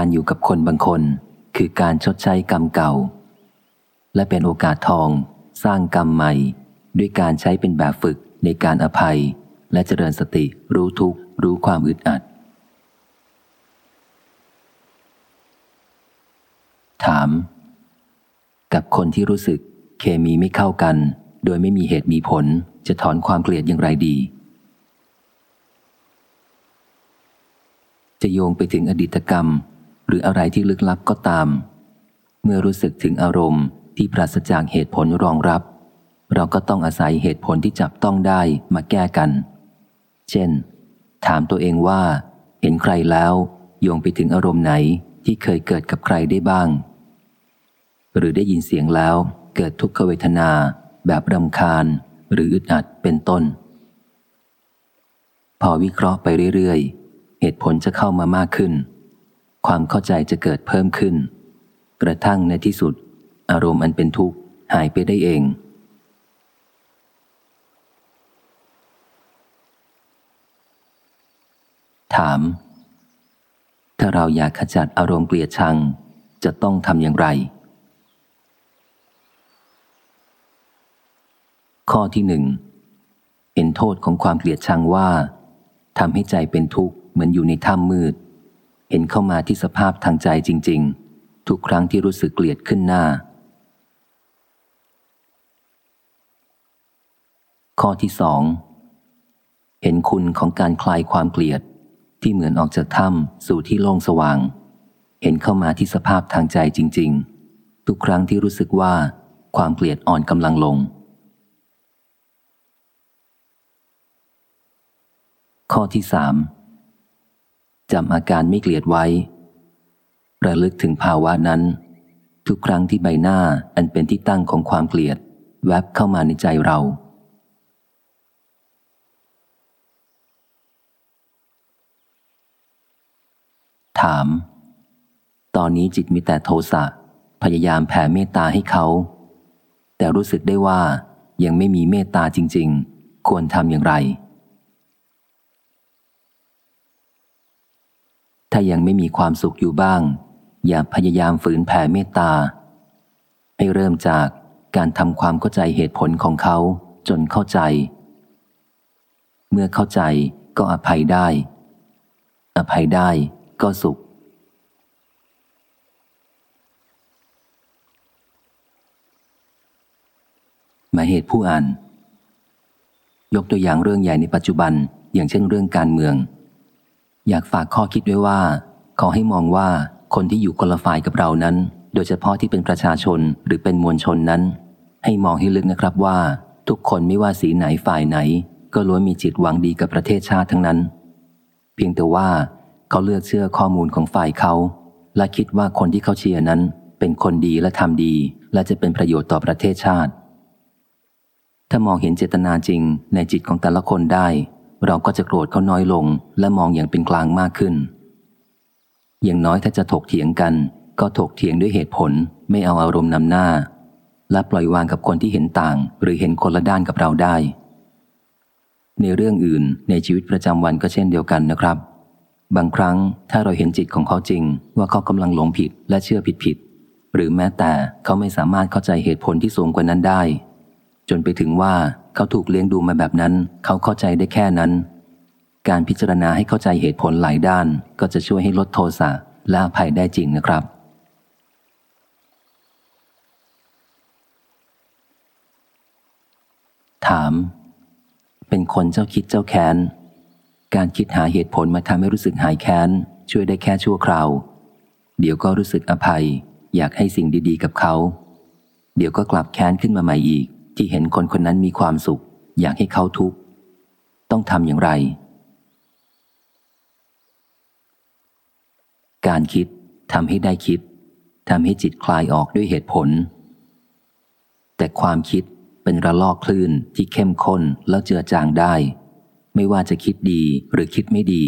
การอยู่กับคนบางคน คือการชดใช้กรรมเก่า และเป็นโอกาสทองสร้างกรรมใหม่ ด้วยการใช้เป็นแบบฝึกในการอภัย และเจริญสติรู้ทุกข์รู้ความอึดอัด ถาม กับคนที่รู้สึกเคมีไม่เข้ากัน โดยไม่มีเหตุมีผลจะถอนความเกลียดอย่างไรดี จะโยงไปถึงอดีตกรรม หรืออะไรที่ลึกลับก็ตาม เมื่อรู้สึกถึงอารมณ์ที่ปราศจากเหตุผลรองรับ เราก็ต้องอาศัยเหตุผลที่จับต้องได้มาแก้กัน เช่น ถามตัวเองว่า เห็นใครแล้วโยงไปถึงอารมณ์ไหนที่เคยเกิดกับใครได้บ้าง หรือได้ยินเสียงแล้วเกิดทุกขเวทนา แบบรำคาญ หรืออึดอัดเป็นต้น พอวิเคราะห์ไปเรื่อยๆ เหตุผลจะเข้ามามากขึ้น ความเข้าใจจะเกิดเพิ่มขึ้น กระทั่งในที่สุด อารมณ์อันเป็นทุกข์หายไปได้เอง ถาม ถ้าเราอยากขจัดอารมณ์เกลียดชัง จะต้องทำอย่างไร ข้อที่หนึ่งเห็นโทษของความเกลียดชังว่าทำให้ใจเป็นทุกข์เหมือนอยู่ในถ้ำมืด เห็นเข้ามาที่สภาพทางใจจริง ๆ ทุกครั้งที่รู้สึกเกลียดขึ้นหน้า ข้อที่สองเห็นคุณของการคลายความเกลียดที่เหมือนออกจากถ้ำสู่ที่โล่งสว่าง เห็นเข้ามาที่สภาพทางใจจริง ๆ ทุกครั้งที่รู้สึกว่าความเกลียดอ่อนกำลังลง ข้อที่สาม จำอาการไม่เกลียดไว้ ระลึกถึงภาวะนั้น ทุกครั้งที่ใบหน้าอันเป็นที่ตั้งของความเกลียด แวบเข้ามาในใจเรา ถาม ตอนนี้จิตมีแต่โทสะพยายามแผ่เมตตาให้เขา แต่รู้สึกได้ว่ายังไม่มีเมตตาจริง ๆ ควรทำอย่างไร ถ้ายังไม่มีความสุขอยู่บ้าง อย่าพยายามฝืนแผ่เมตตา ให้เริ่มจากการทำความเข้าใจเหตุผลของเขาจนเข้าใจ เมื่อเข้าใจก็อภัยได้ อภัยได้ก็สุขหมายเหตุผู้อ่าน ยกตัวอย่างเรื่องใหญ่ในปัจจุบัน อย่างเช่นเรื่องการเมือง อยากฝากข้อคิดไว้ว่า ขอให้มองว่าคนที่อยู่คนละฝ่ายกับเรานั้น โดยเฉพาะที่เป็นประชาชนหรือเป็นมวลชนนั้น ให้มองให้ลึกนะครับว่า ทุกคนไม่ว่าสีไหนฝ่ายไหน ก็ล้วนมีจิตหวังดีกับประเทศชาติทั้งนั้น เพียงแต่ว่าเขาเลือกเชื่อข้อมูลของฝ่ายเขา และคิดว่าคนที่เขาเชียร์นั้น เป็นคนดีและทำดี และจะเป็นประโยชน์ต่อประเทศชาติ ถ้ามองเห็นเจตนาจริงในจิตของแต่ละคนได้ เราก็จะโกรธเขาน้อยลง และมองอย่างเป็นกลางมากขึ้น อย่างน้อยถ้าจะถกเถียงกัน ก็ถกเถียงด้วยเหตุผล ไม่เอาอารมณ์นำหน้า และปล่อยวางกับคนที่เห็นต่าง หรือเห็นคนละด้านกับเราได้ ในเรื่องอื่นในชีวิตประจำวันก็เช่นเดียวกันนะครับ บางครั้งถ้าเราเห็นจิตของเขาจริง ว่าเขากำลังหลงผิดและเชื่อผิดผิดหรือแม้แต่เขาไม่สามารถเข้าใจเหตุผลที่สูงกว่านั้นได้ จนไปถึงว่า เขาถูกเลี้ยงดูมาแบบนั้น เขาเข้าใจได้แค่นั้น การพิจารณาให้เข้าใจเหตุผลหลายด้าน ก็จะช่วยให้ลดโทสะและอภัยได้จริงนะครับ ถาม เป็นคนเจ้าคิดเจ้าแค้น การคิดหาเหตุผลมาทำให้รู้สึกหายแค้น ช่วยได้แค่ชั่วคราว เดี๋ยวก็รู้สึกอภัย อยากให้สิ่งดี ๆ กับเขา เดี๋ยวก็กลับแค้นขึ้นมาใหม่อีก ที่เห็นคนคนนั้นมีความสุข อยากให้เขาทุกข์ ต้องทำอย่างไร การคิดทำให้ได้คิดทำให้จิตคลายออกด้วยเหตุผล แต่ความคิดเป็นระลอกคลื่นที่เข้มข้นแล้วเจือจางได้ ไม่ว่าจะคิดดีหรือคิดไม่ดี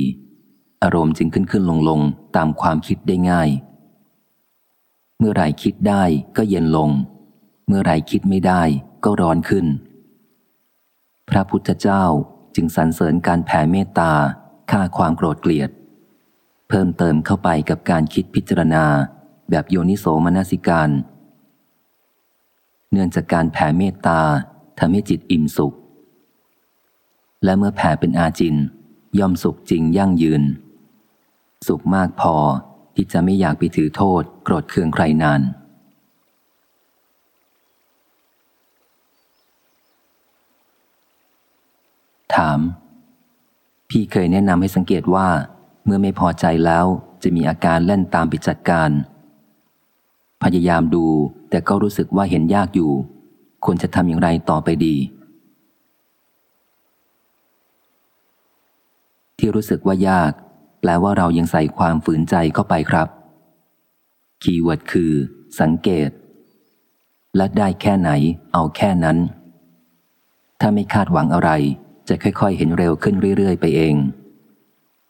อารมณ์จึงขึ้นขึ้นลงลงตามความคิดได้ง่าย เมื่อไรคิดได้ก็เย็นลง เมื่อไรคิดไม่ได้ ก็ร้อนขึ้น พระพุทธเจ้าจึงสรรเสริญการแผ่เมตตาฆ่าความโกรธเกลียด เพิ่มเติมเข้าไปกับการคิดพิจารณาแบบโยนิโสมนสิการ เนื่องจากการแผ่เมตตาทำให้จิตอิ่มสุข และเมื่อแผ่เป็นอาจิน ย่อมสุขจริงยั่งยืน สุขมากพอที่จะไม่อยากไปถือโทษ โกรธเคืองใครนาน ถาม พี่เคยแนะนำให้สังเกตว่า เมื่อไม่พอใจแล้วจะมีอาการเล่นตามไปจัดการ พยายามดูแต่ก็รู้สึกว่าเห็นยากอยู่ ควรจะทำอย่างไรต่อไปดี ที่รู้สึกว่ายาก แปลว่าเรายังใส่ความฝืนใจเข้าไปครับ keyword คือ สังเกต และได้แค่ไหน เอาแค่นั้น ถ้าไม่คาดหวังอะไร จะค่อยๆ เห็นเร็วขึ้นเรื่อยๆ ไปเอง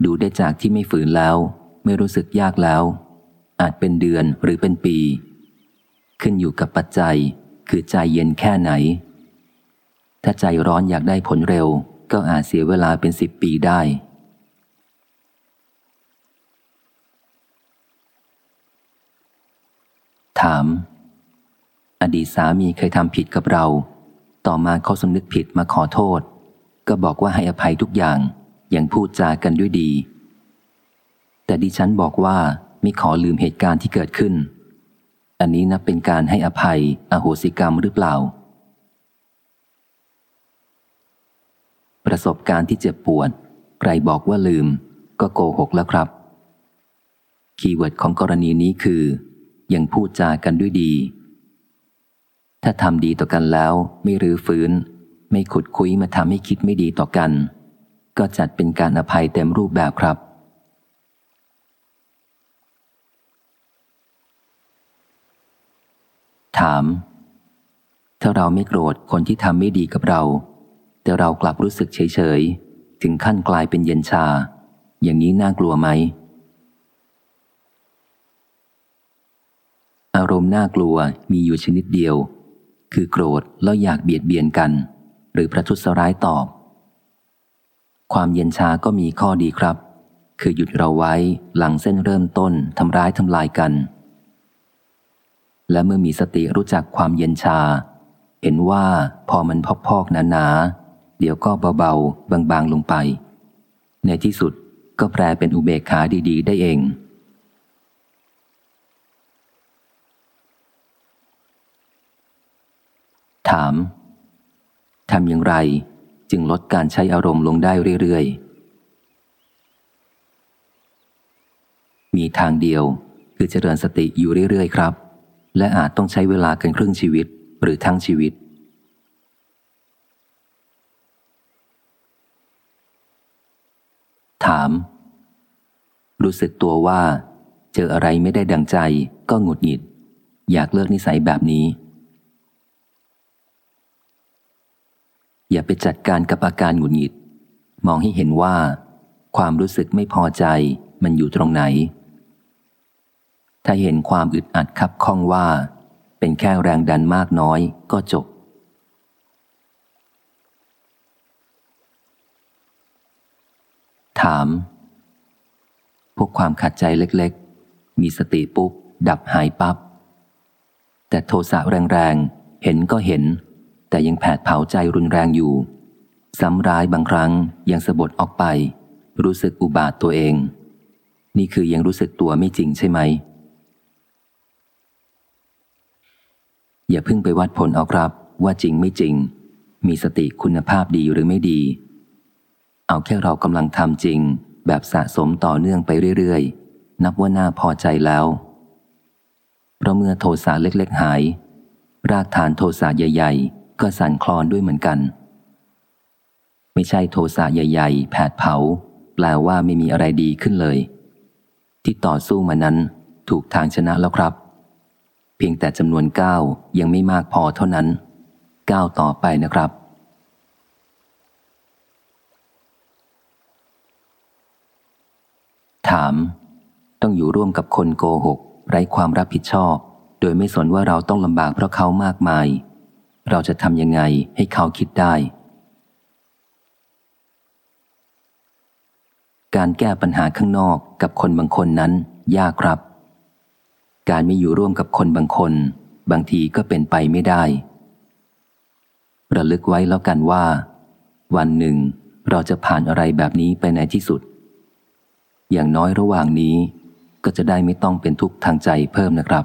ดูได้จากที่ไม่ฝืนแล้ว ไม่รู้สึกยากแล้ว อาจเป็นเดือนหรือเป็นปี ขึ้นอยู่กับปัจจัย คือใจเย็นแค่ไหน ถ้าใจร้อนอยากได้ผลเร็ว ก็อาจเสียเวลาเป็นสิบปีได้ ถาม อดีตสามีเคยทำผิดกับเรา ต่อมาเขาสำนึกผิดมาขอโทษ ก็บอกว่าให้อภัยทุกอย่าง ยังพูดจากันด้วยดี แต่ดิฉันบอกว่าไม่ขอลืมเหตุการณ์ที่เกิดขึ้น อันนี้นับเป็นการให้อภัย อโหสิกรรมหรือเปล่า ประสบการณ์ที่เจ็บปวดใครบอกว่าลืม ก็โกหกแล้วครับ keyword ของกรณีนี้คือ ยังพูดจากันด้วยดี ถ้าทำดีต่อกันแล้วไม่รื้อฟื้น ไม่ขุดคุ้ยมาทำให้คิดไม่ดีต่อกัน ก็จัดเป็นการอภัยเต็มรูปแบบครับ ถาม ถ้าเราไม่โกรธคนที่ทำไม่ดีกับเรา แต่เรากลับรู้สึกเฉยๆถึงขั้นกลายเป็นเย็นชา อย่างนี้น่ากลัวไหม อารมณ์น่ากลัวมีอยู่ชนิดเดียว คือโกรธแล้วอยากเบียดเบียนกัน หรือประทุษร้ายตอบ ความเย็นชาก็มีข้อดีครับ คือหยุดเราไว้หลังเส้นเริ่มต้นทำร้ายทำลายกัน และเมื่อมีสติรู้จักความเย็นชา เห็นว่าพอมันพอกๆหนาๆเดี๋ยวก็เบาๆบางๆลงไป ในที่สุดก็แปลเป็นอุเบกขาดีๆ ได้เองถาม ทำอย่างไรจึงลดการใช้อารมณ์ลงได้เรื่อยๆ มีทางเดียวคือเจริญสติอยู่เรื่อยๆ ครับ และอาจต้องใช้เวลากันครึ่งชีวิตหรือทั้งชีวิต ถาม รู้สึกตัวว่า เจออะไรไม่ได้ดังใจก็หงุดหงิด อยากเลิกนิสัยแบบนี้ อย่าไปจัดการกับอาการหงุดหงิด มองให้เห็นว่า ความรู้สึกไม่พอใจมันอยู่ตรงไหน ถ้าเห็นความอึดอัดคับข้องว่า เป็นแค่แรงดันมากน้อยก็จบ ถาม พวกความขัดใจเล็กๆ มีสติปุ๊บ ดับหายปับ๊บแต่โทสะแรงๆ เห็นก็เห็น แต่ยังแผดเผาใจรุนแรงอยู่ ซ้ำร้ายบางครั้งยังสะบดออกไป รู้สึกอุบาทตัวเอง นี่คือยังรู้สึกตัวไม่จริงใช่ไหม อย่าเพิ่งไปวัดผลเอาครับ ว่าจริงไม่จริง มีสติคุณภาพดีหรือไม่ดี เอาแค่เรากำลังทำจริง แบบสะสมต่อเนื่องไปเรื่อยๆ นับว่าน่าพอใจแล้วเพราะเมื่อโทสะเล็กๆหาย รากฐานโทสะใหญ่ๆ ก็สั่นคลอนด้วยเหมือนกัน ไม่ใช่โทสะใหญ่ ๆ แผดเผา แปลว่าไม่มีอะไรดีขึ้นเลย ที่ต่อสู้มานั้นถูกทางชนะแล้วครับ เพียงแต่จำนวนก้าวยังไม่มากพอเท่านั้นก้าวต่อไปนะครับ ถาม ต้องอยู่ร่วมกับคนโกหก ไร้ความรับผิดชอบ โดยไม่สนว่าเราต้องลำบากเพราะเขามากมาย เราจะทำยังไงให้เขาคิดได้ การแก้ปัญหาข้างนอกกับคนบางคนนั้น ยากครับ การไม่อยู่ร่วมกับคนบางคน บางทีก็เป็นไปไม่ได้ ระลึกไว้แล้วกันว่า วันหนึ่งเราจะผ่านอะไรแบบนี้ไปในที่สุด อย่างน้อยระหว่างนี้ก็จะได้ไม่ต้องเป็นทุกข์ทางใจเพิ่มนะครับ